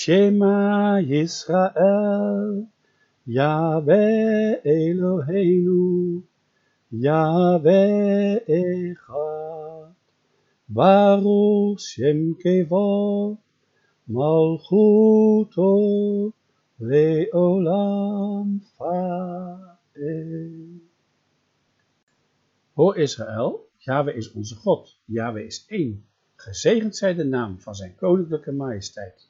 Shema Yisrael, Yahweh Eloheinu, Yahweh Echad, Baruch Shem Kevod, Malchuto Leolam Fael. Hoor Israël, Yahweh is onze God, Yahweh is één. Gezegend zij de naam van zijn koninklijke majesteit,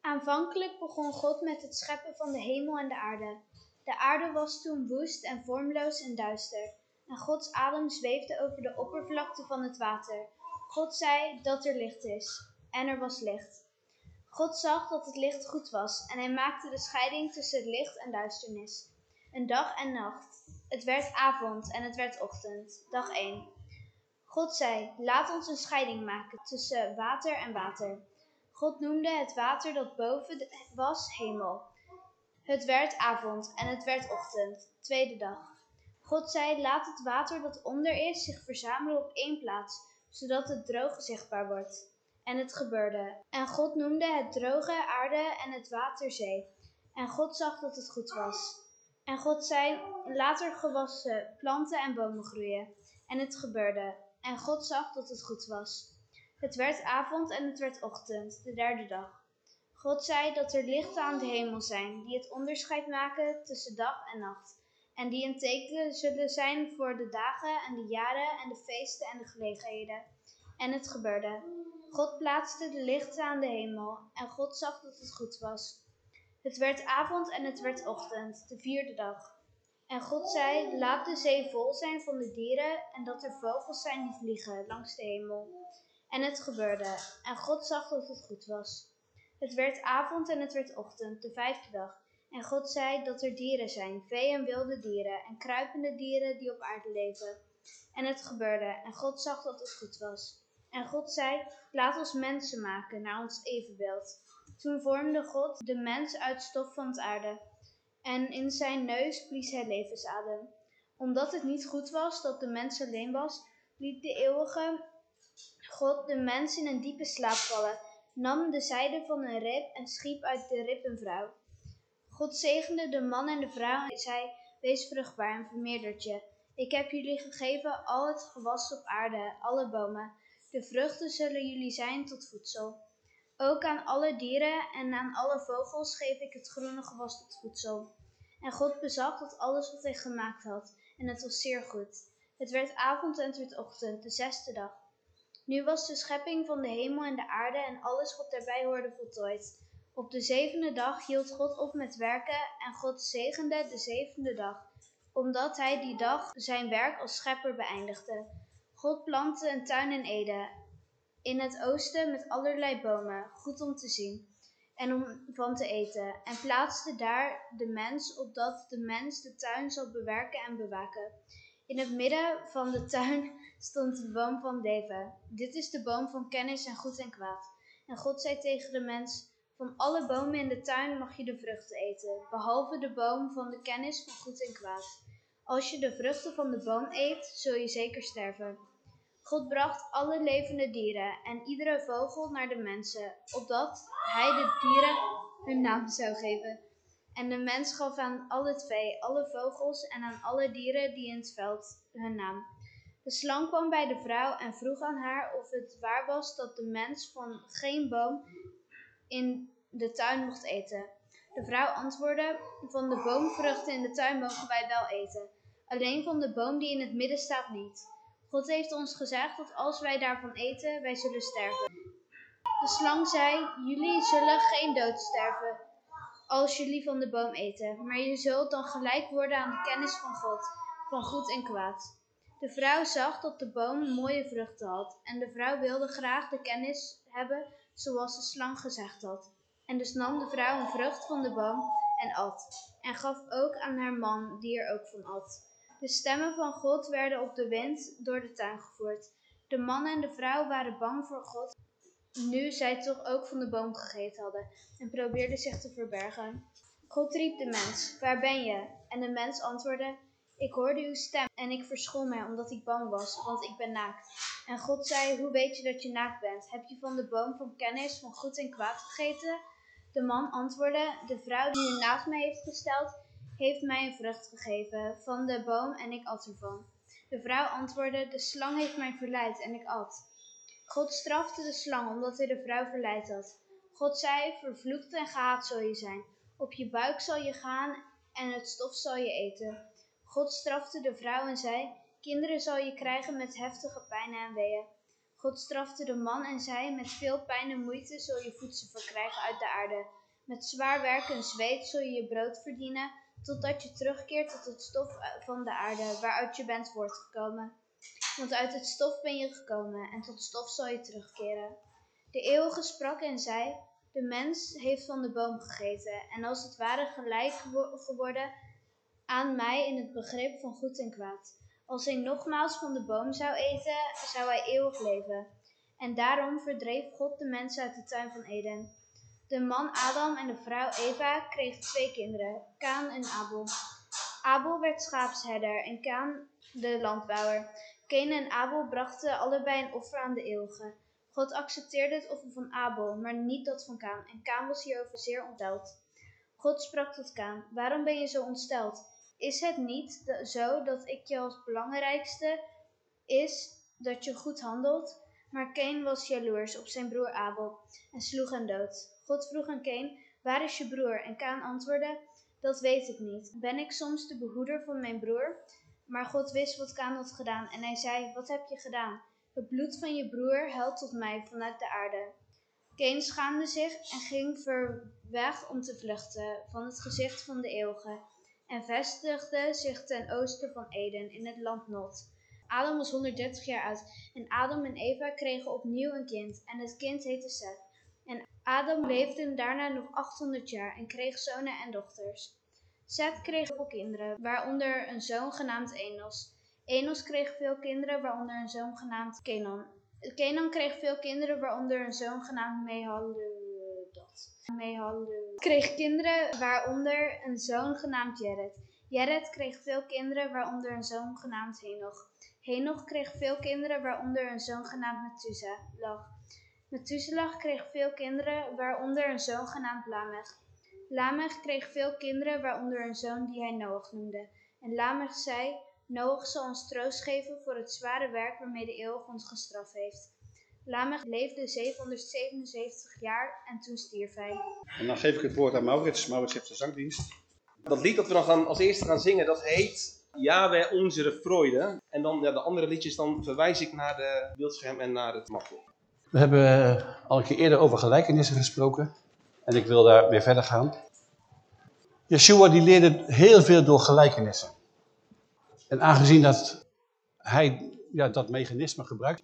Aanvankelijk begon God met het scheppen van de hemel en de aarde. De aarde was toen woest en vormloos en duister, en Gods adem zweefde over de oppervlakte van het water. God zei dat er licht is, en er was licht. God zag dat het licht goed was, en hij maakte de scheiding tussen licht en duisternis. Een dag en nacht. Het werd avond en het werd ochtend. Dag 1. God zei, laat ons een scheiding maken tussen water en water. God noemde het water dat boven was hemel. Het werd avond en het werd ochtend, tweede dag. God zei, laat het water dat onder is zich verzamelen op één plaats, zodat het droge zichtbaar wordt. En het gebeurde. En God noemde het droge aarde en het water zee. En God zag dat het goed was. En God zei, laat er gewassen, planten en bomen groeien. En het gebeurde. En God zag dat het goed was. Het werd avond en het werd ochtend, de derde dag. God zei dat er lichten aan de hemel zijn, die het onderscheid maken tussen dag en nacht, en die een teken zullen zijn voor de dagen en de jaren en de feesten en de gelegenheden. En het gebeurde. God plaatste de lichten aan de hemel, en God zag dat het goed was. Het werd avond en het werd ochtend, de vierde dag. En God zei, laat de zee vol zijn van de dieren, en dat er vogels zijn die vliegen langs de hemel. En het gebeurde, en God zag dat het goed was. Het werd avond en het werd ochtend, de vijfde dag. En God zei dat er dieren zijn, vee en wilde dieren, en kruipende dieren die op aarde leven. En het gebeurde, en God zag dat het goed was. En God zei, laat ons mensen maken, naar ons evenbeeld. Toen vormde God de mens uit stof van het aarde, en in zijn neus blies hij levensadem. Omdat het niet goed was dat de mens alleen was, liet de eeuwige God de mens in een diepe slaap vallen, nam de zijde van een rib en schiep uit de rib een vrouw. God zegende de man en de vrouw en zei, wees vruchtbaar en vermeerdert je. Ik heb jullie gegeven al het gewas op aarde, alle bomen. De vruchten zullen jullie zijn tot voedsel. Ook aan alle dieren en aan alle vogels geef ik het groene gewas tot voedsel. En God bezag dat alles wat hij gemaakt had, en het was zeer goed. Het werd avond en het werd ochtend, de zesde dag. Nu was de schepping van de hemel en de aarde en alles wat daarbij hoorde voltooid. Op de zevende dag hield God op met werken en God zegende de zevende dag, omdat hij die dag zijn werk als schepper beëindigde. God plantte een tuin in Eden, in het oosten met allerlei bomen, goed om te zien en om van te eten, en plaatste daar de mens, opdat de mens de tuin zal bewerken en bewaken. In het midden van de tuin stond de boom van leven. Dit is de boom van kennis en goed en kwaad. En God zei tegen de mens, van alle bomen in de tuin mag je de vruchten eten, behalve de boom van de kennis van goed en kwaad. Als je de vruchten van de boom eet, zul je zeker sterven. God bracht alle levende dieren en iedere vogel naar de mensen, opdat hij de dieren hun naam zou geven. En de mens gaf aan al het vee, alle vogels en aan alle dieren die in het veld hun naam. De slang kwam bij de vrouw en vroeg aan haar of het waar was dat de mens van geen boom in de tuin mocht eten. De vrouw antwoordde, van de boomvruchten in de tuin mogen wij wel eten. Alleen van de boom die in het midden staat niet. God heeft ons gezegd dat als wij daarvan eten, wij zullen sterven. De slang zei, jullie zullen geen dood sterven als jullie van de boom eten, maar je zult dan gelijk worden aan de kennis van God, van goed en kwaad. De vrouw zag dat de boom mooie vruchten had, en de vrouw wilde graag de kennis hebben, zoals de slang gezegd had. En dus nam de vrouw een vrucht van de boom en at, en gaf ook aan haar man, die er ook van at. De stemmen van God werden op de wind door de tuin gevoerd. De man en de vrouw waren bang voor God, nu zij toch ook van de boom gegeten hadden, en probeerden zich te verbergen. God riep de mens, waar ben je? En de mens antwoordde, ik hoorde uw stem en ik verschool mij omdat ik bang was, want ik ben naakt. En God zei, hoe weet je dat je naakt bent? Heb je van de boom van kennis van goed en kwaad gegeten? De man antwoordde, de vrouw die u naast mij heeft gesteld, heeft mij een vrucht gegeven van de boom en ik at ervan. De vrouw antwoordde, de slang heeft mij verleid en ik at. God strafte de slang omdat hij de vrouw verleid had. God zei, vervloekt en gehaat zul je zijn. Op je buik zal je gaan en het stof zal je eten. God strafte de vrouw en zei, kinderen zal je krijgen met heftige pijnen en weeën. God strafte de man en zei, met veel pijn en moeite zul je voedsel verkrijgen uit de aarde. Met zwaar werk en zweet zul je je brood verdienen, totdat je terugkeert tot het stof van de aarde, waaruit je bent voortgekomen. Want uit het stof ben je gekomen, en tot stof zal je terugkeren. De eeuwige sprak en zei, de mens heeft van de boom gegeten, en als het ware gelijk geworden aan mij in het begrip van goed en kwaad. Als hij nogmaals van de boom zou eten, zou hij eeuwig leven. En daarom verdreef God de mensen uit de tuin van Eden. De man Adam en de vrouw Eva kregen twee kinderen, Kaan en Abel. Abel werd schaapsherder en Kaan de landbouwer. Keen en Abel brachten allebei een offer aan de eeuwige. God accepteerde het offer van Abel, maar niet dat van Kaan, en Kaan was hierover zeer ontsteld. God sprak tot Kaan, waarom ben je zo ontsteld? Is het niet zo dat ik je als belangrijkste is dat je goed handelt? Maar Keen was jaloers op zijn broer Abel en sloeg hem dood. God vroeg aan Keen, waar is je broer? En Kaan antwoordde, dat weet ik niet. Ben ik soms de behoeder van mijn broer? Maar God wist wat Kaan had gedaan en hij zei, wat heb je gedaan? Het bloed van je broer helt tot mij vanuit de aarde. Keen schaamde zich en ging ver om te vluchten van het gezicht van de eeuwige en vestigde zich ten oosten van Eden in het land Not. Adam was 130 jaar oud en Adam en Eva kregen opnieuw een kind en het kind heette Seth. En Adam leefde daarna nog 800 jaar en kreeg zonen en dochters. Seth kreeg veel kinderen, waaronder een zoon genaamd Enos. Enos kreeg veel kinderen, waaronder een zoon genaamd Kenan. Kenan kreeg veel kinderen, waaronder een zoon genaamd Mehaludat. Mehaludat kreeg kinderen, waaronder een zoon genaamd Jered. Jered kreeg veel kinderen, waaronder een zoon genaamd Henoch. Henoch kreeg veel kinderen, waaronder een zoon genaamd Methuselah. Methuselah kreeg veel kinderen, waaronder een zoon genaamd Lamech. Lamech kreeg veel kinderen, waaronder een zoon die hij Noach noemde. En Lamech zei, Noach zal ons troost geven voor het zware werk waarmee de eeuwig ons gestraft heeft. Lamech leefde 777 jaar en toen stierf hij. En dan geef ik het woord aan Maurits. Maurits heeft de zangdienst. Dat lied dat we dan gaan, als eerste gaan zingen, dat heet Yahweh onze Freude. En dan ja, de andere liedjes, dan verwijs ik naar de beeldscherm en naar het mapje. We hebben eh, al een keer eerder over gelijkenissen gesproken. En ik wil daar weer verder gaan. Yeshua die leerde heel veel door gelijkenissen. En aangezien dat hij ja, dat mechanisme gebruikt,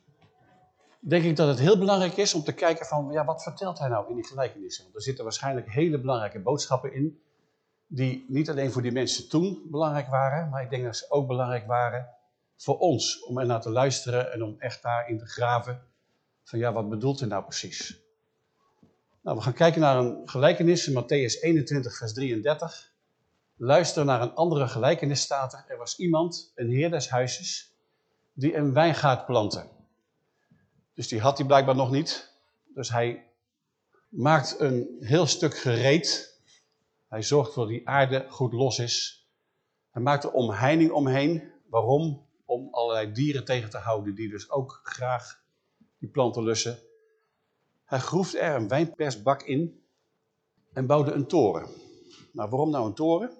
denk ik dat het heel belangrijk is om te kijken van, ja, wat vertelt hij nou in die gelijkenissen? Want er zitten waarschijnlijk hele belangrijke boodschappen in, die niet alleen voor die mensen toen belangrijk waren, maar ik denk dat ze ook belangrijk waren voor ons, om er naar te luisteren en om echt daarin te graven van, ja, wat bedoelt hij nou precies? Nou, we gaan kijken naar een gelijkenis in Matthäus 21, vers 33. Luister naar een andere gelijkenis staat er. Er was iemand, een heer des huizes, die een wijngaard plantte. Dus die had hij blijkbaar nog niet. Dus hij maakt een heel stuk gereed. Hij zorgt dat die aarde goed los is. Hij maakt er omheining omheen. Waarom? Om allerlei dieren tegen te houden die dus ook graag die planten lussen. Hij groefde er een wijnpersbak in en bouwde een toren. Nou, waarom nou een toren?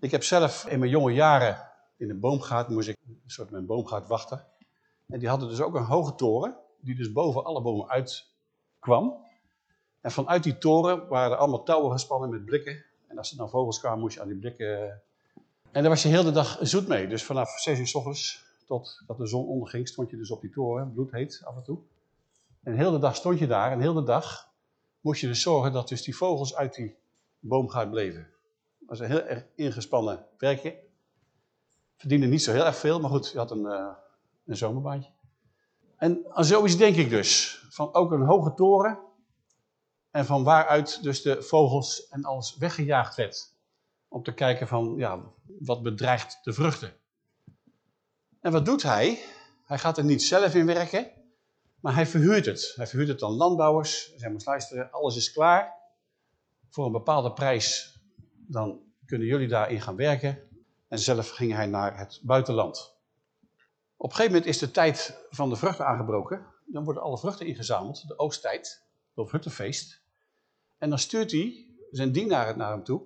Ik heb zelf in mijn jonge jaren in een boomgaard, moest ik een soort mijn boomgaard wachten. En die hadden dus ook een hoge toren, die dus boven alle bomen uitkwam. En vanuit die toren waren er allemaal touwen gespannen met blikken. En als er dan vogels kwamen, moest je aan die blikken... En daar was je heel de dag zoet mee. Dus vanaf 6 uur s ochtends tot dat de zon onderging, stond je dus op die toren, bloedheet af en toe. En heel de dag stond je daar en heel de dag moest je dus zorgen dat dus die vogels uit die boomgaard bleven. Dat was een heel erg ingespannen werkje. Verdiende niet zo heel erg veel, maar goed, je had een, uh, een zomerbaantje. En aan zoiets denk ik dus. Van ook een hoge toren. En van waaruit dus de vogels en alles weggejaagd werd. Om te kijken van, ja, wat bedreigt de vruchten. En wat doet hij? Hij gaat er niet zelf in werken, maar hij verhuurt het. Hij verhuurt het aan landbouwers. Zij moest luisteren, alles is klaar. Voor een bepaalde prijs, dan kunnen jullie daarin gaan werken. En zelf ging hij naar het buitenland. Op een gegeven moment is de tijd van de vruchten aangebroken. Dan worden alle vruchten ingezameld, de oogsttijd, het huttenfeest. En dan stuurt hij zijn dienaren naar hem toe.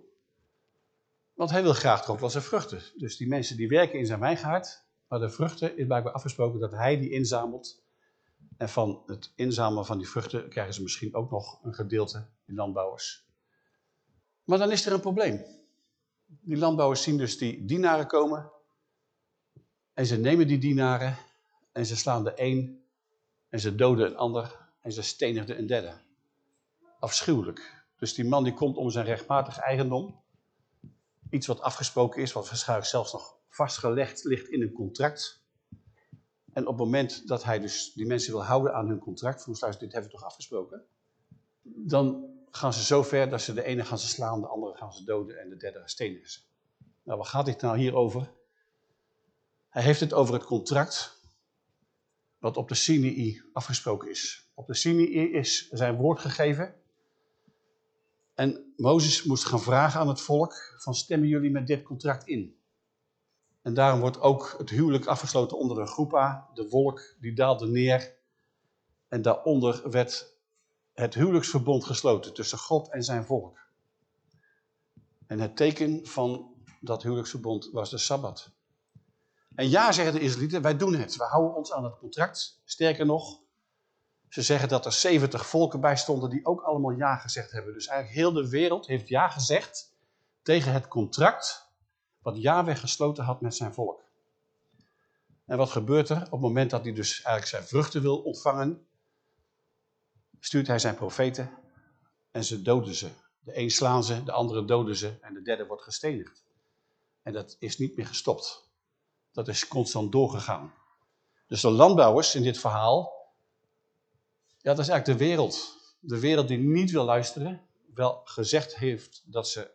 Want hij wil graag toch wel zijn vruchten. Dus die mensen die werken in zijn wijngaard, maar de vruchten is blijkbaar afgesproken dat hij die inzamelt. En van het inzamelen van die vruchten krijgen ze misschien ook nog een gedeelte, die landbouwers. Maar dan is er een probleem. Die landbouwers zien dus die dienaren komen. En ze nemen die dienaren en ze slaan de een en ze doden een ander en ze stenigden een derde. Afschuwelijk. Dus die man die komt om zijn rechtmatig eigendom. Iets wat afgesproken is, wat waarschijnlijk zelfs nog vastgelegd ligt in een contract. En op het moment dat hij dus die mensen wil houden aan hun contract, van dit hebben we toch afgesproken, dan gaan ze zo ver dat ze de ene gaan ze slaan, de andere gaan ze doden en de derde stenigen ze. Nou, waar gaat dit nou hier over? Hij heeft het over het contract wat op de Sinai afgesproken is. Op de Sinai is zijn woord gegeven. En Mozes moest gaan vragen aan het volk van stemmen jullie met dit contract in? En daarom wordt ook het huwelijk afgesloten onder een groepa. De wolk die daalde neer. En daaronder werd het huwelijksverbond gesloten tussen God en zijn volk. En het teken van dat huwelijksverbond was de Sabbat. En ja, zeggen de Israëlieten, wij doen het. We houden ons aan het contract. Sterker nog, ze zeggen dat er 70 volken bij stonden die ook allemaal ja gezegd hebben. Dus eigenlijk heel de wereld heeft ja gezegd tegen het contract wat Yahweh gesloten had met zijn volk. En wat gebeurt er? Op het moment dat hij dus eigenlijk zijn vruchten wil ontvangen, stuurt hij zijn profeten en ze doden ze. De een slaan ze, de andere doden ze en de derde wordt gestenigd. En dat is niet meer gestopt. Dat is constant doorgegaan. Dus de landbouwers in dit verhaal, ja dat is eigenlijk de wereld. De wereld die niet wil luisteren, wel gezegd heeft dat ze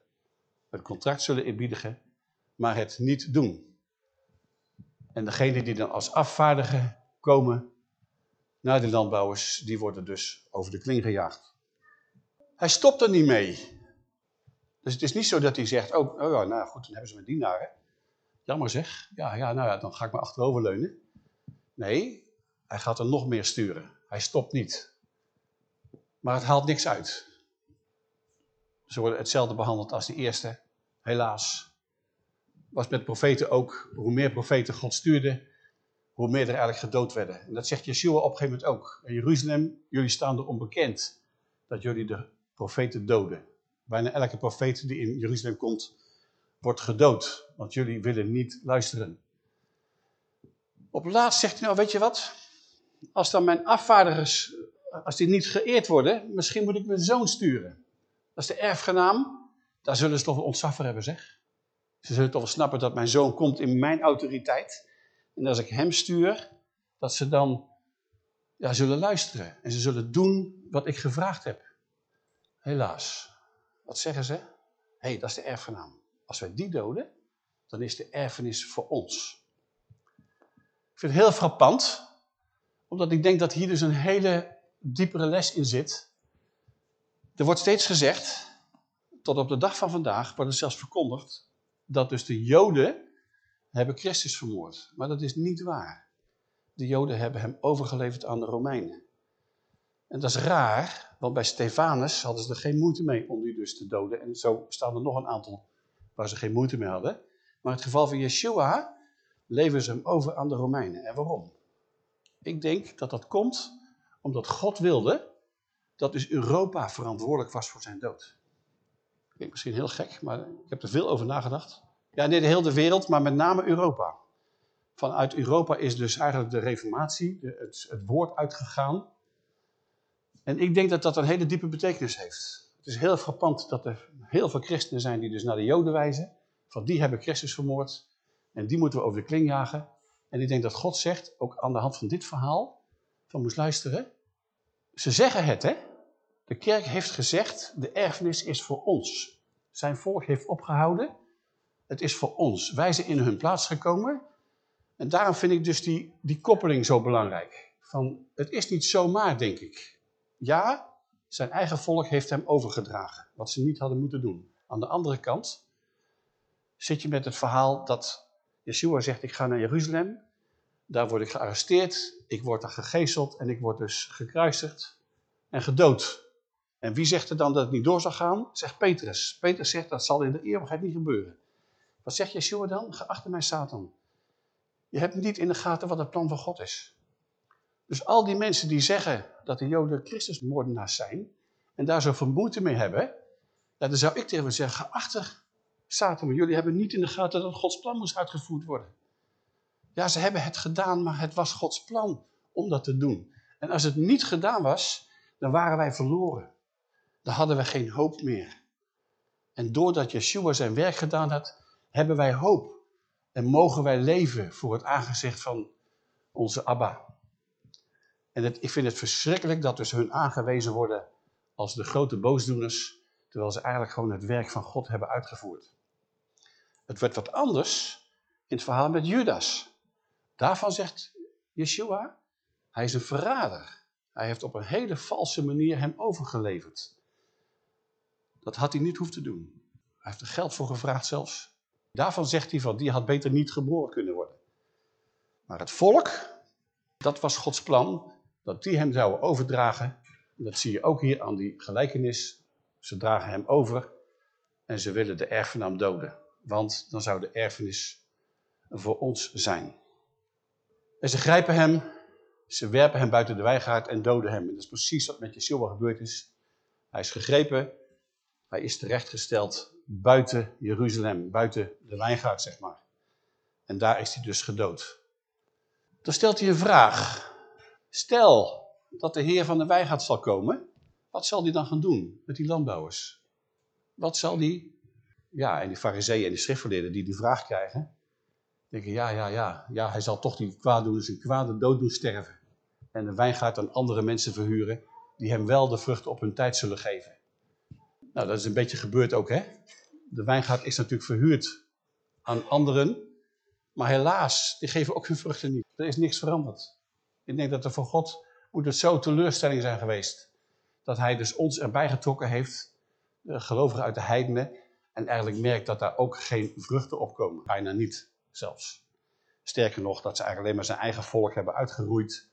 het contract zullen inbiedigen, maar het niet doen. En degene die dan als afvaardigen komen naar de landbouwers, die worden dus over de kling gejaagd. Hij stopt er niet mee. Dus het is niet zo dat hij zegt, oh, oh ja, nou goed, dan hebben ze mijn dienaren. Jammer zeg, ja, ja, nou ja, dan ga ik maar achteroverleunen. Nee, hij gaat er nog meer sturen. Hij stopt niet. Maar het haalt niks uit. Ze worden hetzelfde behandeld als de eerste. Helaas was met profeten ook, hoe meer profeten God stuurde, hoe meer er eigenlijk gedood werden. En dat zegt Yeshua op een gegeven moment ook. In Jeruzalem, jullie staan er onbekend dat jullie de profeten doden. Bijna elke profeet die in Jeruzalem komt, wordt gedood. Want jullie willen niet luisteren. Op laatst zegt hij nou, weet je wat? Als dan mijn afvaardigers, als die niet geëerd worden, misschien moet ik mijn zoon sturen. Dat is de erfgenaam. Daar zullen ze toch een ontzag hebben, zeg. Ze zullen toch wel snappen dat mijn zoon komt in mijn autoriteit. En als ik hem stuur, dat ze dan ja, zullen luisteren. En ze zullen doen wat ik gevraagd heb. Helaas. Wat zeggen ze? Hé, hey, dat is de erfgenaam. Als wij die doden, dan is de erfenis voor ons. Ik vind het heel frappant, omdat ik denk dat hier dus een hele diepere les in zit. Er wordt steeds gezegd, tot op de dag van vandaag wordt het zelfs verkondigd, dat dus de Joden hebben Christus vermoord. Maar dat is niet waar. De Joden hebben hem overgeleverd aan de Romeinen. En dat is raar, want bij Stefanus hadden ze er geen moeite mee om die dus te doden. En zo staan er nog een aantal waar ze geen moeite mee hadden. Maar in het geval van Yeshua leveren ze hem over aan de Romeinen. En waarom? Ik denk dat dat komt omdat God wilde dat dus Europa verantwoordelijk was voor zijn dood. Ik denk misschien heel gek, maar ik heb er veel over nagedacht. Ja, nee, de hele wereld, maar met name Europa. Vanuit Europa is dus eigenlijk de reformatie, het, het woord uitgegaan. En ik denk dat dat een hele diepe betekenis heeft. Het is heel frappant dat er heel veel christenen zijn die dus naar de joden wijzen. Van die hebben Christus vermoord. En die moeten we over de kling jagen. En ik denk dat God zegt, ook aan de hand van dit verhaal, van moest luisteren. Ze zeggen het, hè. De kerk heeft gezegd, de erfenis is voor ons. Zijn volk heeft opgehouden, het is voor ons. Wij zijn in hun plaats gekomen. En daarom vind ik dus die, die koppeling zo belangrijk. Van, het is niet zomaar, denk ik. Ja, zijn eigen volk heeft hem overgedragen, wat ze niet hadden moeten doen. Aan de andere kant zit je met het verhaal dat Yeshua zegt, ik ga naar Jeruzalem. Daar word ik gearresteerd, ik word daar gegezeld en ik word dus gekruisigd en gedood. En wie zegt er dan dat het niet door zal gaan? Zegt Petrus. Petrus zegt dat zal in de eeuwigheid niet gebeuren. Wat zegt Yeshua dan? Geachte mij Satan. Je hebt niet in de gaten wat het plan van God is. Dus al die mensen die zeggen dat de Joden Christusmoordenaars zijn en daar zo vermoeite mee hebben, dan zou ik tegen hen zeggen, geachte Satan, jullie hebben niet in de gaten dat Gods plan moest uitgevoerd worden. Ja, ze hebben het gedaan, maar het was Gods plan om dat te doen. En als het niet gedaan was, dan waren wij verloren. Dan hadden we geen hoop meer. En doordat Yeshua zijn werk gedaan had, hebben wij hoop. En mogen wij leven voor het aangezicht van onze Abba. En ik vind het verschrikkelijk dat dus hun aangewezen worden als de grote boosdoeners, terwijl ze eigenlijk gewoon het werk van God hebben uitgevoerd. Het werd wat anders in het verhaal met Judas. Daarvan zegt Yeshua, hij is een verrader. Hij heeft op een hele valse manier hem overgeleverd. Dat had hij niet hoeven te doen. Hij heeft er geld voor gevraagd zelfs. Daarvan zegt hij van, die had beter niet geboren kunnen worden. Maar het volk, dat was Gods plan, dat die hem zouden overdragen. Dat zie je ook hier aan die gelijkenis. Ze dragen hem over en ze willen de erfgenaam doden. Want dan zou de erfenis voor ons zijn. En ze grijpen hem, ze werpen hem buiten de wijngaard en doden hem. En dat is precies wat met Yeshua gebeurd is. Hij is gegrepen, hij is terechtgesteld buiten Jeruzalem, buiten de wijngaard zeg maar. En daar is hij dus gedood. Dan stelt hij een vraag. Stel dat de heer van de wijngaard zal komen, wat zal hij dan gaan doen met die landbouwers? Wat zal die... Ja, en die fariseeën en die schriftgeleerden die die vraag krijgen, denken ja, ja, ja, ja, hij zal toch die kwaaddoeners een kwade dood doen sterven. En de wijngaard aan andere mensen verhuren, die hem wel de vruchten op hun tijd zullen geven. Nou, dat is een beetje gebeurd ook, hè. De wijngaard is natuurlijk verhuurd aan anderen, maar helaas, die geven ook hun vruchten niet. Er is niks veranderd. Ik denk dat er voor God moet het zo teleurstelling zijn geweest, dat hij dus ons erbij getrokken heeft, de gelovigen uit de heidenen, en eigenlijk merkt dat daar ook geen vruchten op komen. Bijna niet zelfs. Sterker nog, dat ze eigenlijk alleen maar zijn eigen volk hebben uitgeroeid.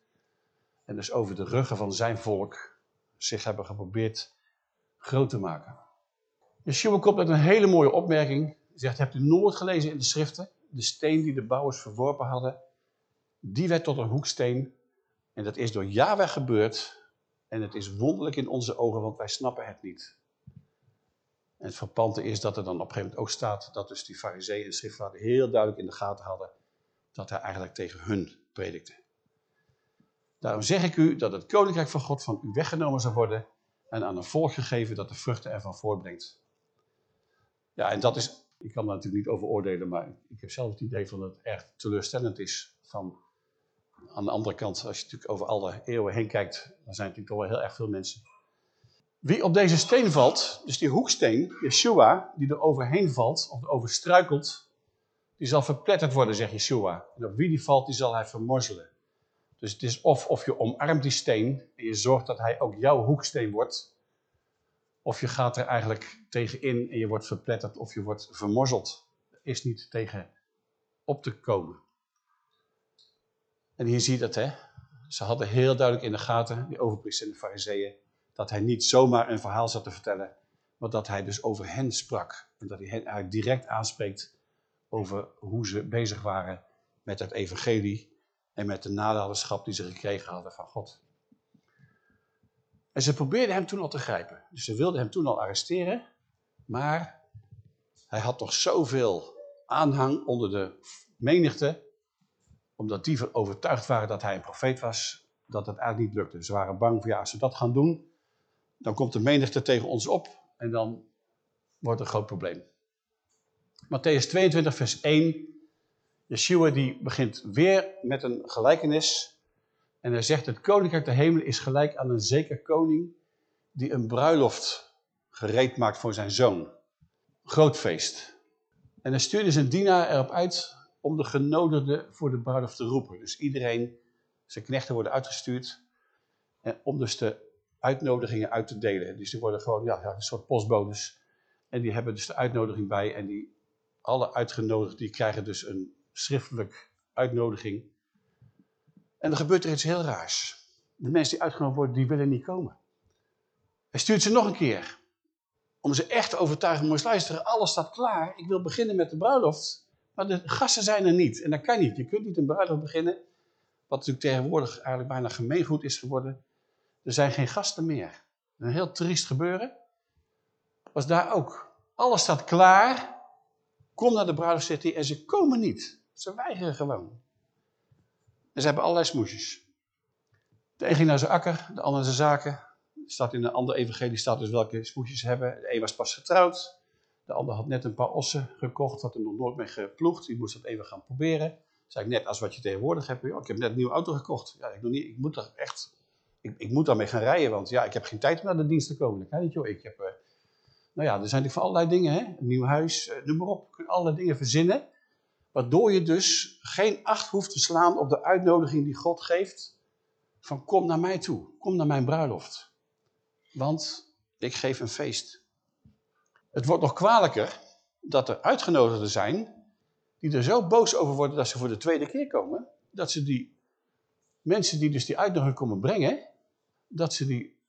En dus over de ruggen van zijn volk zich hebben geprobeerd groot te maken. Yeshua komt met een hele mooie opmerking. Hij zegt, hebt u nooit gelezen in de schriften? De steen die de bouwers verworpen hadden, die werd tot een hoeksteen. En dat is door Yahweh gebeurd. En het is wonderlijk in onze ogen, want wij snappen het niet. En het verpante is dat er dan op een gegeven moment ook staat dat dus die fariseeën en schriftvader heel duidelijk in de gaten hadden dat hij eigenlijk tegen hun predikte. Daarom zeg ik u dat het koninkrijk van God van u weggenomen zal worden en aan een volk gegeven dat de vruchten ervan voortbrengt. Ja, en dat is, ik kan daar natuurlijk niet over oordelen, maar ik heb zelf het idee van dat het erg teleurstellend is. Van, aan de andere kant, als je natuurlijk over alle eeuwen heen kijkt, dan zijn natuurlijk toch wel heel erg veel mensen wie op deze steen valt, dus die hoeksteen, Yeshua, die er overheen valt, of er over struikelt, die zal verpletterd worden, zegt Yeshua. En op wie die valt, die zal hij vermorzelen. Dus het is of, of je omarmt die steen en je zorgt dat hij ook jouw hoeksteen wordt, of je gaat er eigenlijk tegenin en je wordt verpletterd of je wordt vermorzeld. Er is niet tegen op te komen. En hier zie je dat, hè. ze hadden heel duidelijk in de gaten, die overpriesters en de fariseeën, dat hij niet zomaar een verhaal zat te vertellen, maar dat hij dus over hen sprak. En dat hij hen eigenlijk direct aanspreekt over hoe ze bezig waren met het evangelie en met de nalatenschap die ze gekregen hadden van God. En ze probeerden hem toen al te grijpen. Dus ze wilden hem toen al arresteren, maar hij had nog zoveel aanhang onder de menigte, omdat die overtuigd waren dat hij een profeet was, dat het eigenlijk niet lukte. Ze waren bang voor, ja, als ze dat gaan doen, dan komt de menigte tegen ons op en dan wordt het een groot probleem. Matthäus 22 vers 1, Yeshua die begint weer met een gelijkenis en hij zegt, het koninkrijk der hemelen is gelijk aan een zeker koning die een bruiloft gereed maakt voor zijn zoon. Groot feest. En hij stuurde zijn dienaar erop uit om de genodigden voor de bruiloft te roepen. Dus iedereen, zijn knechten worden uitgestuurd en om dus de uitnodigingen uit te delen. Dus die worden gewoon ja, een soort postbodes. En die hebben dus de uitnodiging bij en die, alle uitgenodigden die krijgen dus een schriftelijk uitnodiging. En er gebeurt er iets heel raars. De mensen die uitgenodigd worden, die willen niet komen. Hij stuurt ze nog een keer. Om ze echt te overtuigen, moest luisteren, alles staat klaar. Ik wil beginnen met de bruiloft. Maar de gasten zijn er niet. En dat kan niet. Je kunt niet een bruiloft beginnen. Wat natuurlijk tegenwoordig eigenlijk bijna gemeengoed is geworden. Er zijn geen gasten meer. Een heel triest gebeuren. Was daar ook. Alles staat klaar. Kom naar de bruiloft. En ze komen niet. Ze weigeren gewoon. En ze hebben allerlei smoesjes. De een ging naar zijn akker, de ander naar zijn zaken. Staat in een ander evangelie staat dus welke smoesjes ze hebben. De een was pas getrouwd. De ander had net een paar ossen gekocht, had er nog nooit mee geploegd. Die moest dat even gaan proberen. Zei ik net, als wat je tegenwoordig hebt. ik heb net een nieuwe auto gekocht. Ja, ik, niet, ik moet er echt, ik, ik, moet daarmee gaan rijden, want ja, ik heb geen tijd om naar de dienst te komen. Niet joh. Ik heb, uh, nou ja, er zijn natuurlijk van allerlei dingen, hè. Een nieuw huis, uh, noem maar op. Je kunt allerlei dingen verzinnen. Waardoor je dus geen acht hoeft te slaan op de uitnodiging die God geeft. Van kom naar mij toe, kom naar mijn bruiloft. Want ik geef een feest. Het wordt nog kwalijker dat er uitgenodigden zijn die er zo boos over worden dat ze voor de tweede keer komen. Dat ze die mensen die dus die uitnodiging komen brengen, dat ze die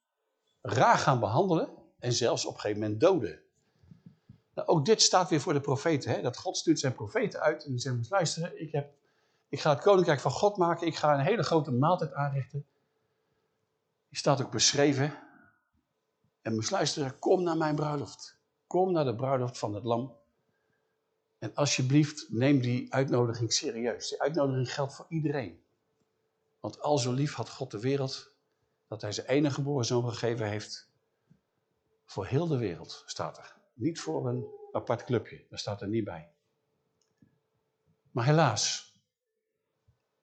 raar gaan behandelen en zelfs op een gegeven moment doden. Nou, ook dit staat weer voor de profeten. Hè? Dat God stuurt zijn profeten uit en die zeggen, luisteren, ik, heb, ik ga het koninkrijk van God maken. Ik ga een hele grote maaltijd aanrichten. Die staat ook beschreven. En moest luisteren, kom naar mijn bruiloft. Kom naar de bruiloft van het lam. En alsjeblieft, neem die uitnodiging serieus. Die uitnodiging geldt voor iedereen. Want al zo lief had God de wereld, dat hij zijn enige geboren zoon gegeven heeft. Voor heel de wereld, staat er. Niet voor een apart clubje, daar staat er niet bij. Maar helaas,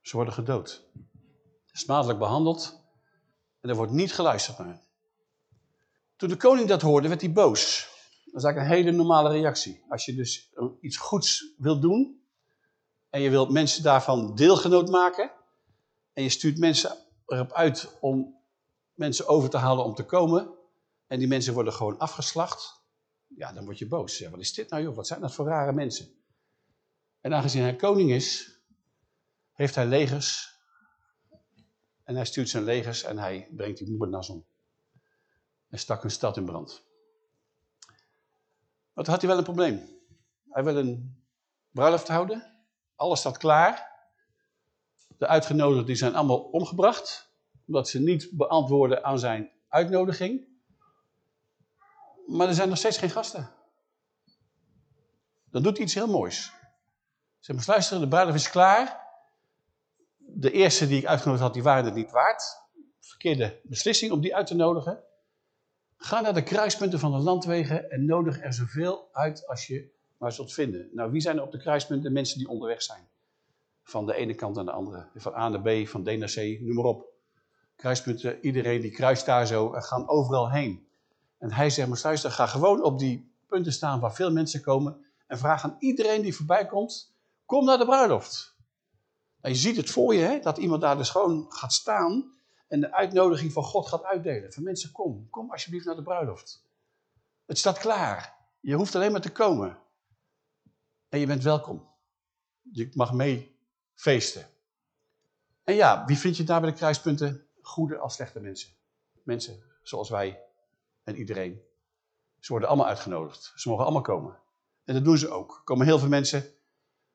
ze worden gedood. Smadelijk behandeld en er wordt niet geluisterd naar. Toen de koning dat hoorde, werd hij boos. Dat is eigenlijk een hele normale reactie. Als je dus iets goeds wilt doen en je wilt mensen daarvan deelgenoot maken en je stuurt mensen erop uit om mensen over te halen om te komen en die mensen worden gewoon afgeslacht, ja, dan word je boos. Wat is dit nou joh, wat zijn dat voor rare mensen? En aangezien hij koning is, heeft hij legers. En hij stuurt zijn legers en hij brengt die moordenaars om. En stak een stad in brand. Wat had hij wel een probleem? Hij wil een bruiloft houden. Alles staat klaar. De uitgenodigden zijn allemaal omgebracht. Omdat ze niet beantwoorden aan zijn uitnodiging. Maar er zijn nog steeds geen gasten. Dan doet iets heel moois. Zeg maar, luisteren, de bruiloft is klaar. De eerste die ik uitgenodigd had, die waren het niet waard. Verkeerde beslissing om die uit te nodigen. Ga naar de kruispunten van de landwegen en nodig er zoveel uit als je maar zult vinden. Nou, wie zijn er op de kruispunten? De mensen die onderweg zijn. Van de ene kant naar de andere. Van A naar B, van D naar C, noem maar op. Kruispunten, iedereen die kruist daar zo en gaan overal heen. En hij zegt, maar luister, ga gewoon op die punten staan waar veel mensen komen. En vraag aan iedereen die voorbij komt, kom naar de bruiloft. Nou, je ziet het voor je, hè, dat iemand daar dus gewoon gaat staan en de uitnodiging van God gaat uitdelen. Van mensen, kom, kom alsjeblieft naar de bruiloft. Het staat klaar. Je hoeft alleen maar te komen. En je bent welkom. Je mag mee feesten. En ja, wie vind je daar bij de kruispunten? Goede als slechte mensen. Mensen zoals wij en iedereen. Ze worden allemaal uitgenodigd. Ze mogen allemaal komen. En dat doen ze ook. Er komen heel veel mensen.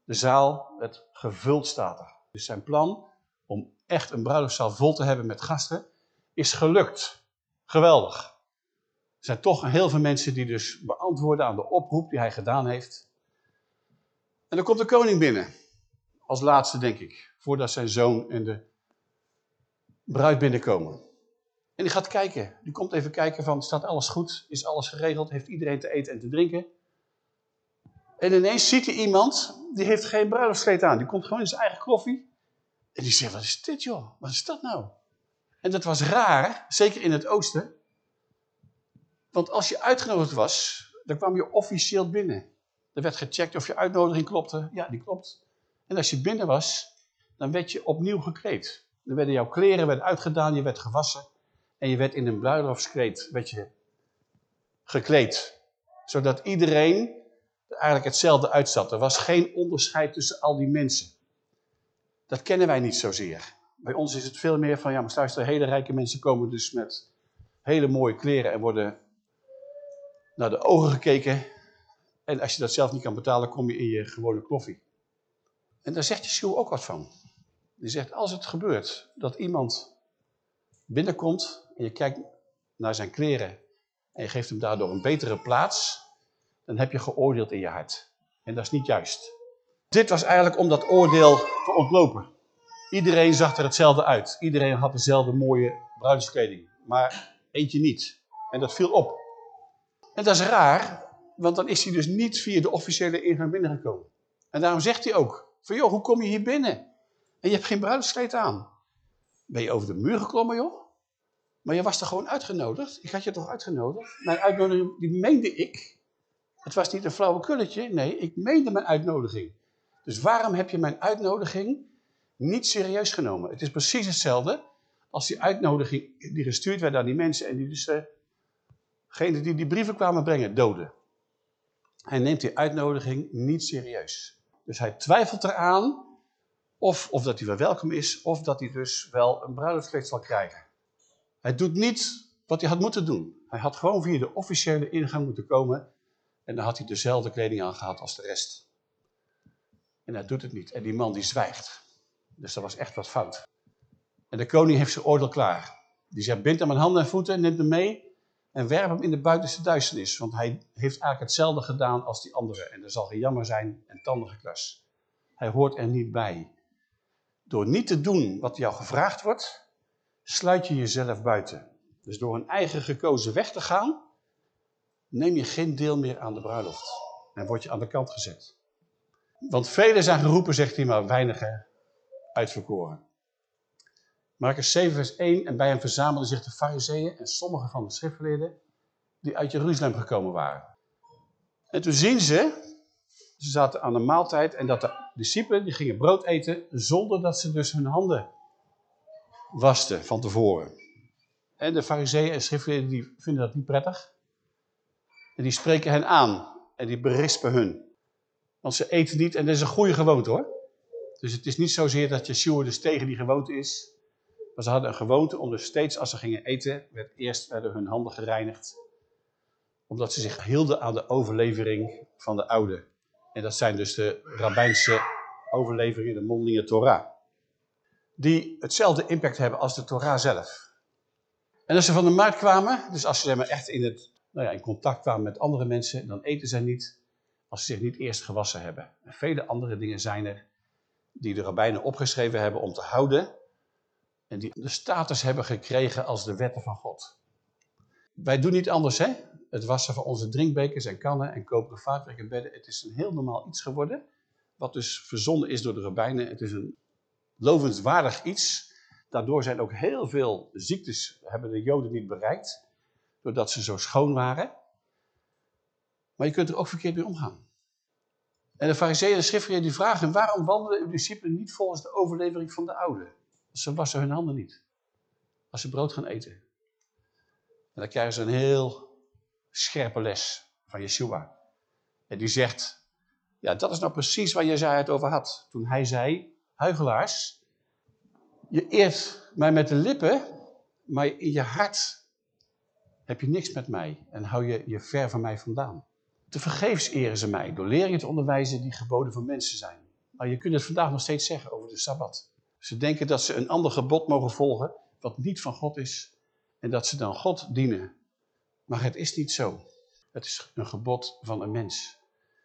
De zaal, het gevuld staat er. Dus zijn plan om echt een bruiloftszaal vol te hebben met gasten, is gelukt. Geweldig. Er zijn toch heel veel mensen die dus beantwoorden aan de oproep die hij gedaan heeft. En dan komt de koning binnen. Als laatste, denk ik. Voordat zijn zoon en de bruid binnenkomen. En die gaat kijken. Die komt even kijken van, staat alles goed? Is alles geregeld? Heeft iedereen te eten en te drinken? En ineens ziet hij iemand, die heeft geen bruiloftskleed aan. Die komt gewoon in zijn eigen koffie. En die zegt, wat is dit joh? Wat is dat nou? En dat was raar, zeker in het oosten. Want als je uitgenodigd was, dan kwam je officieel binnen. Er werd gecheckt of je uitnodiging klopte. Ja, die klopt. En als je binnen was, dan werd je opnieuw gekleed. Dan werden jouw kleren werd uitgedaan, je werd gewassen. En je werd in een bruiloftskleed werd je gekleed. Zodat iedereen er eigenlijk hetzelfde uitzat. Er was geen onderscheid tussen al die mensen. Dat kennen wij niet zozeer. Bij ons is het veel meer van, ja maar luister, hele rijke mensen komen dus met hele mooie kleren en worden naar de ogen gekeken. En als je dat zelf niet kan betalen, kom je in je gewone koffie. En daar zegt Yeshua ook wat van. Die zegt, als het gebeurt dat iemand binnenkomt en je kijkt naar zijn kleren en je geeft hem daardoor een betere plaats, dan heb je geoordeeld in je hart. En dat is niet juist. Dit was eigenlijk om dat oordeel te ontlopen. Iedereen zag er hetzelfde uit. Iedereen had dezelfde mooie bruidskleding. Maar eentje niet. En dat viel op. En dat is raar, want dan is hij dus niet via de officiële ingang binnengekomen. En daarom zegt hij ook, van joh, hoe kom je hier binnen? En je hebt geen bruidskleed aan. Ben je over de muur geklommen, joh? Maar je was er gewoon uitgenodigd. Ik had je toch uitgenodigd? Mijn uitnodiging, die meende ik. Het was niet een flauwe kulletje. Nee, ik meende mijn uitnodiging. Dus waarom heb je mijn uitnodiging niet serieus genomen? Het is precies hetzelfde als die uitnodiging die gestuurd werd aan die mensen en die dus degene die die brieven kwamen brengen, doden. Hij neemt die uitnodiging niet serieus. Dus hij twijfelt eraan of, of dat hij wel welkom is, of dat hij dus wel een bruiloftskleed zal krijgen. Hij doet niet wat hij had moeten doen. Hij had gewoon via de officiële ingang moeten komen en dan had hij dezelfde kleding aan gehad als de rest. En hij doet het niet. En die man die zwijgt. Dus dat was echt wat fout. En de koning heeft zijn oordeel klaar. Die zegt, bind hem aan handen en voeten, neem hem mee en werp hem in de buitenste duisternis. Want hij heeft eigenlijk hetzelfde gedaan als die anderen. En er zal geen jammer zijn en tandigeklas. Hij hoort er niet bij. Door niet te doen wat jou gevraagd wordt, sluit je jezelf buiten. Dus door een eigen gekozen weg te gaan, neem je geen deel meer aan de bruiloft. En word je aan de kant gezet. Want velen zijn geroepen, zegt hij, maar weinigen uitverkoren. Marcus 7 vers 1, en bij hem verzamelden zich de fariseeën en sommige van de schriftgeleerden die uit Jeruzalem gekomen waren. En toen zien ze, ze zaten aan de maaltijd en dat de discipelen die gingen brood eten zonder dat ze dus hun handen wasten van tevoren. En de fariseeën en schriftgeleerden die vinden dat niet prettig. En die spreken hen aan en die berispen hun. Want ze eten niet en dat is een goede gewoonte hoor. Dus het is niet zozeer dat Yeshua dus tegen die gewoonte is. Maar ze hadden een gewoonte om dus steeds als ze gingen eten, werd eerst werden hun handen gereinigd. Omdat ze zich hielden aan de overlevering van de oude. En dat zijn dus de rabbijnse overleveringen, de mondelinge Torah. Die hetzelfde impact hebben als de Torah zelf. En als ze van de markt kwamen, dus als ze echt in, het, nou ja, in contact kwamen met andere mensen, dan eten ze niet als ze zich niet eerst gewassen hebben. En vele andere dingen zijn er die de rabbijnen opgeschreven hebben om te houden en die de status hebben gekregen als de wetten van God. Wij doen niet anders, hè? Het wassen van onze drinkbekers en kannen en koperen vaatwerk en bedden. Het is een heel normaal iets geworden, wat dus verzonnen is door de rabbijnen. Het is een lovenswaardig iets. Daardoor zijn ook heel veel ziektes, hebben de joden niet bereikt, doordat ze zo schoon waren. Maar je kunt er ook verkeerd mee omgaan. En de fariseeën en de schriftgeleerden die vragen, waarom wandelen uw discipelen niet volgens de overlevering van de oude? Ze wassen hun handen niet. Als ze brood gaan eten. En dan krijgen ze een heel scherpe les van Yeshua. En die zegt, ja dat is nou precies waar Jezaja het over had. Toen hij zei, huigelaars, Je eert mij met de lippen, maar in je hart heb je niks met mij en hou je je ver van mij vandaan. Te vergeefs eren ze mij door leringen te onderwijzen die geboden van mensen zijn. Maar je kunt het vandaag nog steeds zeggen over de Sabbat. Ze denken dat ze een ander gebod mogen volgen wat niet van God is en dat ze dan God dienen. Maar het is niet zo. Het is een gebod van een mens.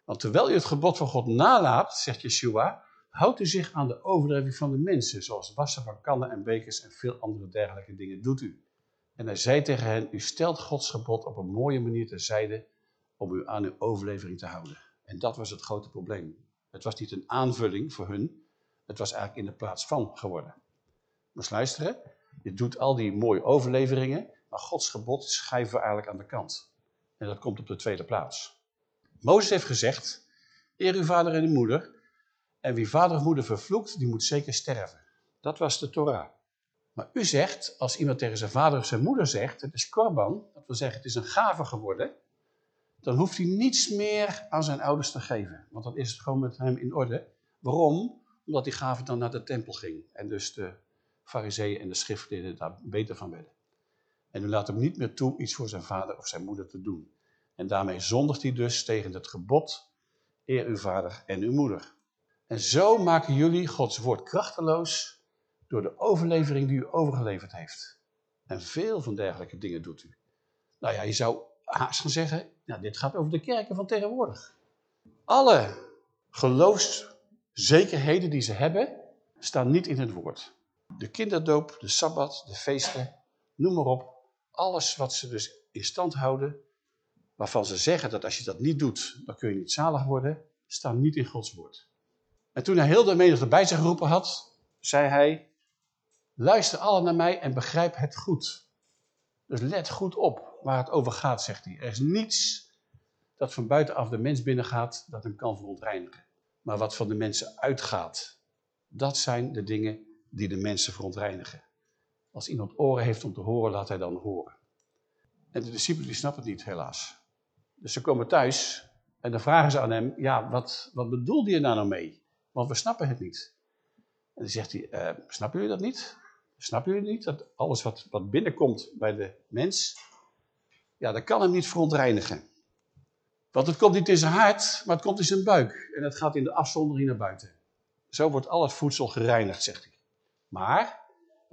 Want terwijl u het gebod van God nalaat, zegt Yeshua, houdt u zich aan de overdrijving van de mensen, zoals wassen van kannen en bekers en veel andere dergelijke dingen doet u. En hij zei tegen hen, u stelt Gods gebod op een mooie manier terzijde om u aan uw overlevering te houden. En dat was het grote probleem. Het was niet een aanvulling voor hun, het was eigenlijk in de plaats van geworden. Maar luisteren, je doet al die mooie overleveringen, maar Gods gebod schrijven we eigenlijk aan de kant. En dat komt op de tweede plaats. Mozes heeft gezegd, eer uw vader en uw moeder, en wie vader of moeder vervloekt, die moet zeker sterven. Dat was de Torah. Maar u zegt, als iemand tegen zijn vader of zijn moeder zegt, het is korban, dat wil zeggen het is een gave geworden, dan hoeft hij niets meer aan zijn ouders te geven. Want dan is het gewoon met hem in orde. Waarom? Omdat die gave dan naar de tempel ging. En dus de fariseeën en de schriftgeleerden daar beter van werden. En u laat hem niet meer toe iets voor zijn vader of zijn moeder te doen. En daarmee zondigt hij dus tegen het gebod, eer uw vader en uw moeder. En zo maken jullie Gods woord krachteloos door de overlevering die u overgeleverd heeft. En veel van dergelijke dingen doet u. Nou ja, je zou haast gaan zeggen, nou, dit gaat over de kerken van tegenwoordig. Alle geloofszekerheden die ze hebben, staan niet in het woord. De kinderdoop, de sabbat, de feesten, noem maar op. Alles wat ze dus in stand houden, waarvan ze zeggen dat als je dat niet doet, dan kun je niet zalig worden, staan niet in Gods woord. En toen hij heel de menigte bij zich geroepen had, zei hij, luister allen naar mij en begrijp het goed. Dus let goed op waar het over gaat, zegt hij. Er is niets dat van buitenaf de mens binnengaat dat hem kan verontreinigen. Maar wat van de mensen uitgaat, dat zijn de dingen die de mensen verontreinigen. Als iemand oren heeft om te horen, laat hij dan horen. En de discipelen snappen het niet, helaas. Dus ze komen thuis en dan vragen ze aan hem, ja, wat, wat bedoelde je daar nou mee? Want we snappen het niet. En dan zegt hij, uh, snappen jullie dat niet? Snappen jullie niet dat alles wat, wat binnenkomt bij de mens, ja, dat kan hem niet verontreinigen. Want het komt niet in zijn hart, maar het komt in zijn buik. En het gaat in de afzondering naar buiten. Zo wordt al het voedsel gereinigd, zegt hij. Maar,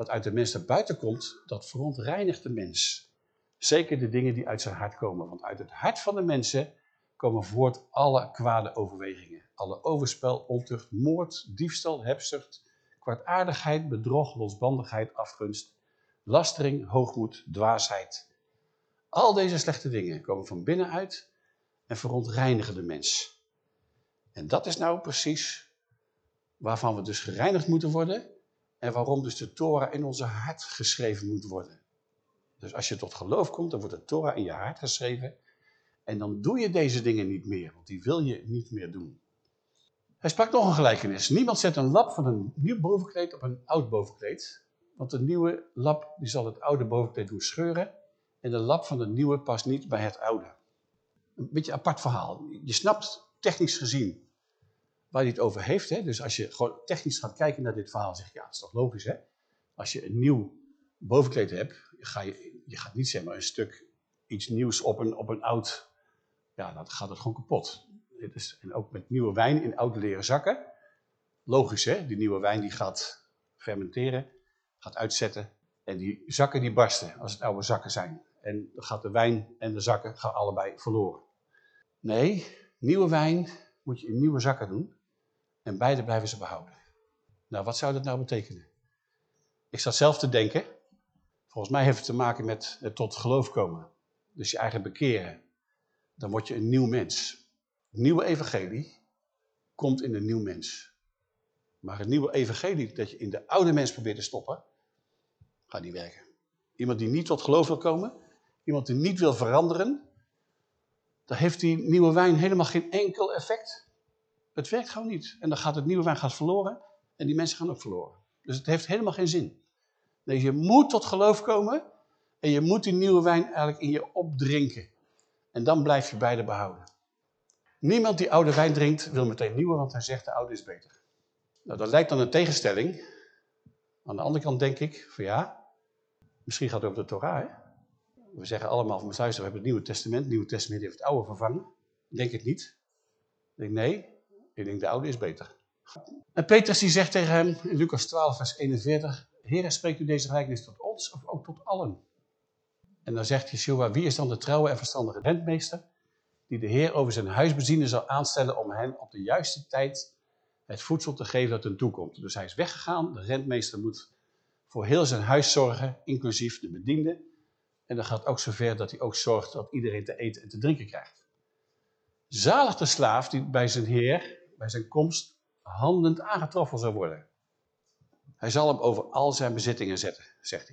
wat uit de mens naar buiten komt, dat verontreinigt de mens. Zeker de dingen die uit zijn hart komen. Want uit het hart van de mensen komen voort alle kwade overwegingen. Alle overspel, ontucht, moord, diefstal, hebzucht, kwaadaardigheid, bedrog, losbandigheid, afgunst, lastering, hoogmoed, dwaasheid. Al deze slechte dingen komen van binnenuit en verontreinigen de mens. En dat is nou precies waarvan we dus gereinigd moeten worden en waarom dus de Torah in onze hart geschreven moet worden. Dus als je tot geloof komt, dan wordt de Torah in je hart geschreven en dan doe je deze dingen niet meer, want die wil je niet meer doen. Hij sprak nog een gelijkenis. Niemand zet een lap van een nieuw bovenkleed op een oud bovenkleed. Want de nieuwe lap die zal het oude bovenkleed doen scheuren. En de lap van de nieuwe past niet bij het oude. Een beetje een apart verhaal. Je snapt technisch gezien waar hij het over heeft. Hè? Dus als je gewoon technisch gaat kijken naar dit verhaal, zeg je, ja, dat is toch logisch hè. Als je een nieuw bovenkleed hebt, ga je, je gaat niet zeg maar een stuk iets nieuws op een, op een oud, ja, dan gaat het gewoon kapot. Is, en ook met nieuwe wijn in oude leren zakken. Logisch hè, die nieuwe wijn die gaat fermenteren, gaat uitzetten. En die zakken die barsten als het oude zakken zijn. En dan gaat de wijn en de zakken gaan allebei verloren. Nee, nieuwe wijn moet je in nieuwe zakken doen. En beide blijven ze behouden. Nou, wat zou dat nou betekenen? Ik zat zelf te denken. Volgens mij heeft het te maken met het tot geloof komen. Dus je eigen bekeren. Dan word je een nieuw mens. Nieuwe evangelie komt in een nieuw mens. Maar het nieuwe evangelie dat je in de oude mens probeert te stoppen, gaat niet werken. Iemand die niet tot geloof wil komen, iemand die niet wil veranderen, dan heeft die nieuwe wijn helemaal geen enkel effect. Het werkt gewoon niet. En dan gaat het nieuwe wijn gaat verloren en die mensen gaan ook verloren. Dus het heeft helemaal geen zin. Nee, je moet tot geloof komen en je moet die nieuwe wijn eigenlijk in je opdrinken. En dan blijf je beide behouden. Niemand die oude wijn drinkt wil meteen nieuwe, want hij zegt de oude is beter. Nou, dat lijkt dan een tegenstelling. Aan de andere kant denk ik, van ja, misschien gaat het over de Torah? We zeggen allemaal van mijn we hebben het Nieuwe Testament. Het Nieuwe Testament heeft het Oude vervangen. Denk het niet. Ik denk nee, ik denk de Oude is beter. En Petrus die zegt tegen hem in Lucas 12 vers 41, Heer, spreekt u deze gelijkenis tot ons of ook tot allen? En dan zegt Yeshua, wie is dan de trouwe en verstandige rentmeester, die de Heer over zijn huisbedienden zal aanstellen om hen op de juiste tijd het voedsel te geven dat hen toekomt. Dus hij is weggegaan, de rentmeester moet voor heel zijn huis zorgen, inclusief de bedienden. En dan gaat ook zover dat hij ook zorgt dat iedereen te eten en te drinken krijgt. Zalig de slaaf die bij zijn heer, bij zijn komst, handend aangetroffen zal worden. Hij zal hem over al zijn bezittingen zetten, zegt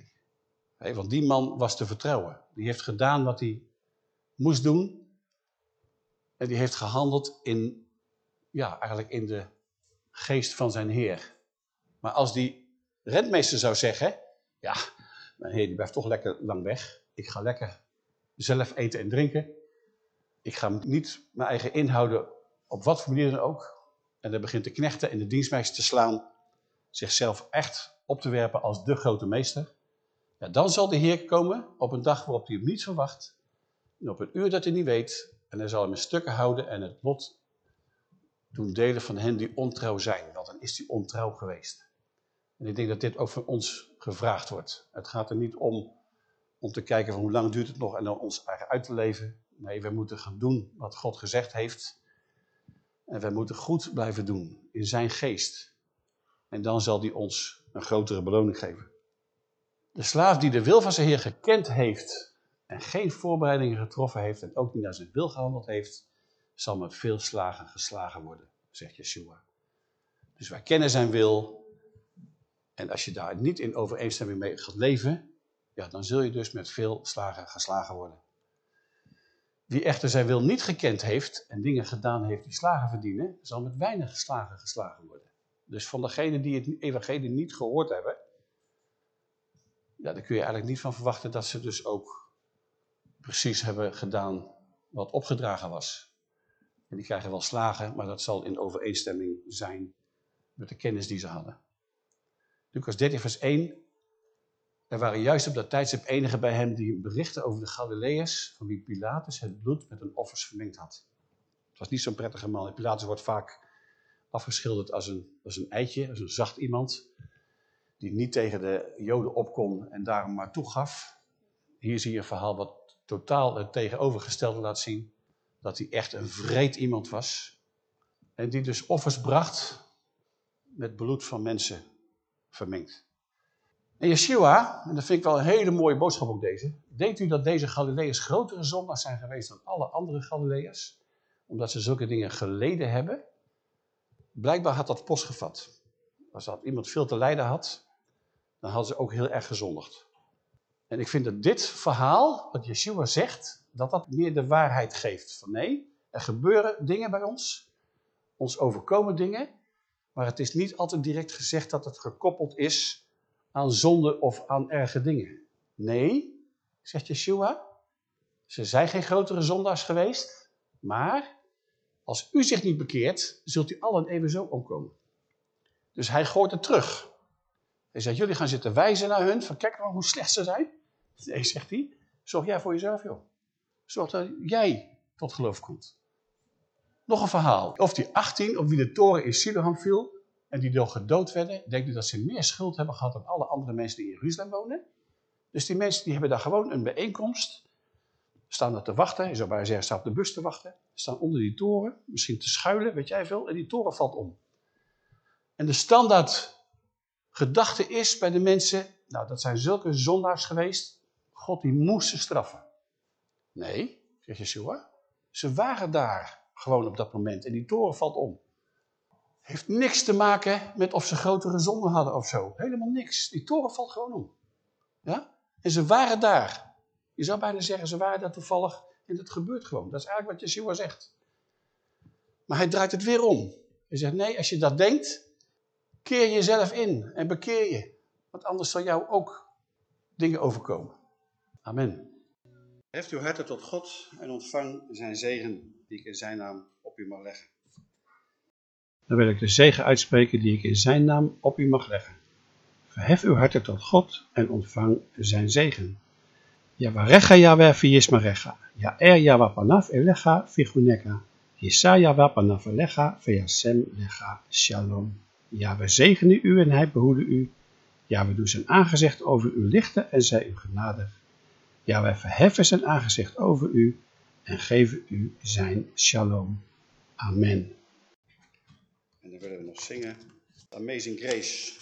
hij. want die man was te vertrouwen. Die heeft gedaan wat hij moest doen. En die heeft gehandeld in, ja, eigenlijk in de geest van zijn heer. Maar als die rentmeester zou zeggen, ja, mijn heer die blijft toch lekker lang weg. Ik ga lekker zelf eten en drinken. Ik ga niet mijn eigen inhouden op wat voor manier dan ook. En dan begint de knechten en de dienstmeisjes te slaan. Zichzelf echt op te werpen als de grote meester. Ja, dan zal de Heer komen op een dag waarop hij hem niet verwacht. En op een uur dat hij niet weet. En hij zal hem in stukken houden en het lot doen delen van hen die ontrouw zijn. Want dan is hij ontrouw geweest. En ik denk dat dit ook van ons gevraagd wordt. Het gaat er niet om om te kijken van hoe lang duurt het nog en dan ons eigen uit te leven. Nee, we moeten gaan doen wat God gezegd heeft. En we moeten goed blijven doen in zijn geest. En dan zal hij ons een grotere beloning geven. De slaaf die de wil van zijn heer gekend heeft en geen voorbereidingen getroffen heeft en ook niet naar zijn wil gehandeld heeft, zal met veel slagen geslagen worden, zegt Yeshua. Dus wij kennen zijn wil en als je daar niet in overeenstemming mee gaat leven, ja, dan zul je dus met veel slagen geslagen worden. Wie echter zijn wil niet gekend heeft en dingen gedaan heeft die slagen verdienen, zal met weinig slagen geslagen worden. Dus van degenen die het evangelie niet gehoord hebben, ja, daar kun je eigenlijk niet van verwachten dat ze dus ook precies hebben gedaan wat opgedragen was. En die krijgen wel slagen, maar dat zal in overeenstemming zijn met de kennis die ze hadden. Lucas 13 vers 1 er waren juist op dat tijdstip enigen bij hem die berichten over de Galileërs, van wie Pilatus het bloed met een offers vermengd had. Het was niet zo'n prettige man. Pilatus wordt vaak afgeschilderd als een, als een eitje, als een zacht iemand, die niet tegen de joden opkon en daarom maar toegaf. Hier zie je een verhaal wat totaal het tegenovergestelde laat zien, dat hij echt een vreed iemand was. En die dus offers bracht met bloed van mensen vermengd. En Yeshua, en dat vind ik wel een hele mooie boodschap ook deze, denkt u dat deze Galileërs grotere zondags zijn geweest dan alle andere Galileërs? Omdat ze zulke dingen geleden hebben? Blijkbaar had dat postgevat. Als dat iemand veel te lijden had, dan hadden ze ook heel erg gezondigd. En ik vind dat dit verhaal, wat Yeshua zegt, dat dat meer de waarheid geeft. Van nee, er gebeuren dingen bij ons, ons overkomen dingen, maar het is niet altijd direct gezegd dat het gekoppeld is aan zonde of aan erge dingen. Nee, zegt Yeshua, ze zijn geen grotere zondaars geweest, maar als u zich niet bekeert, zult u allen evenzo omkomen. Dus hij gooit het terug. Hij zegt, jullie gaan zitten wijzen naar hun, van kijk maar hoe slecht ze zijn. Nee, zegt hij, zorg jij voor jezelf joh. Zorg dat jij tot geloof komt. Nog een verhaal. Of die 18, op wie de toren in Siloam viel, en die door gedood werden, denkt u dat ze meer schuld hebben gehad dan alle andere mensen die in Jeruzalem wonen? Dus die mensen die hebben daar gewoon een bijeenkomst, staan er te wachten, je zou bijna zeggen, staan op de bus te wachten, staan onder die toren, misschien te schuilen, weet jij veel, en die toren valt om. En de standaard gedachte is bij de mensen, nou dat zijn zulke zondaars geweest, God die moest ze straffen. Nee, zegt Yeshua, ze waren daar gewoon op dat moment en die toren valt om. Heeft niks te maken met of ze grotere zonden hadden of zo. Helemaal niks. Die toren valt gewoon om. Ja? En ze waren daar. Je zou bijna zeggen, ze waren daar toevallig en het gebeurt gewoon. Dat is eigenlijk wat Yeshua zegt. Maar hij draait het weer om. Hij zegt, nee, als je dat denkt, keer jezelf in en bekeer je. Want anders zal jou ook dingen overkomen. Amen. Heft uw harten tot God en ontvang zijn zegen die ik in zijn naam op u mag leggen. Dan wil ik de zegen uitspreken die ik in zijn naam op u mag leggen. Verhef uw harten tot God en ontvang zijn zegen. Yavarecha Yahweh viyismarecha. Ya'er Yahweh panaf elecha viguneka. Yisa Yahweh panaf elecha viyasem lecha shalom. Ja, we zegenen u en hij behoede u. Ja, we doen zijn aangezicht over u lichten en zij u genadig. Ja, wij verheffen zijn aangezicht over u en geven u zijn shalom. Amen. En dan willen we nog zingen Amazing Grace.